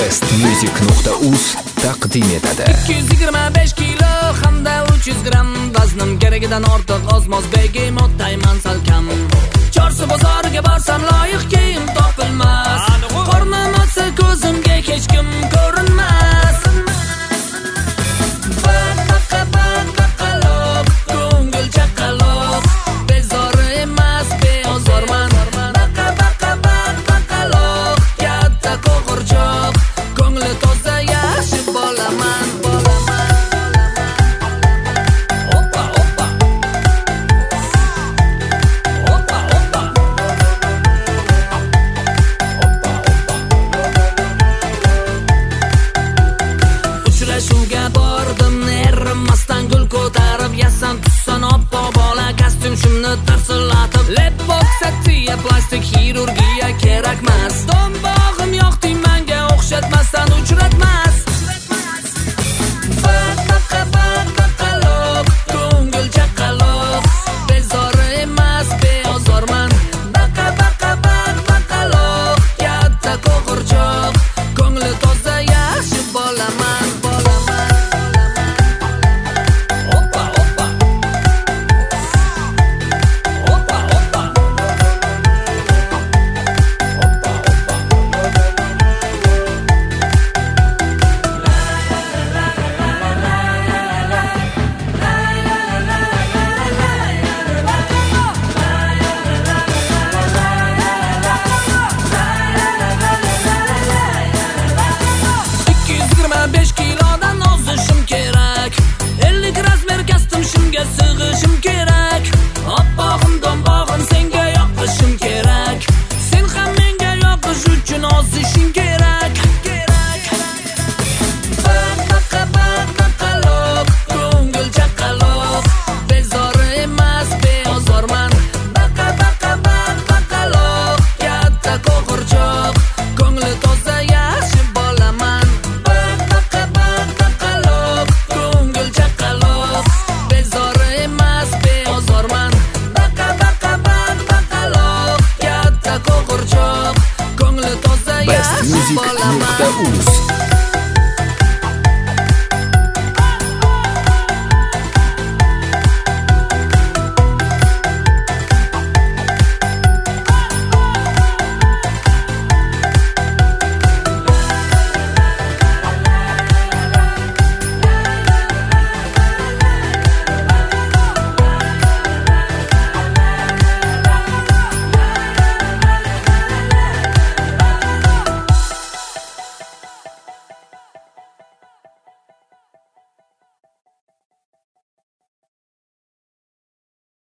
bestmusic.uz taqdim etadi. 225 kilo hamda 300 gram vaznim keragidan ortiq ozmoz begemot tayman salkam. Chorsu bozoriga borsam suvga bordim erinmasdan gul ko'tarib yasan tussan oppoq bola kostyum shimni tarsillatib lep boksatiya plastik xirurgiya kerakmas. Do'mbog'im yo'q deyman Best korchoq, Nurta toza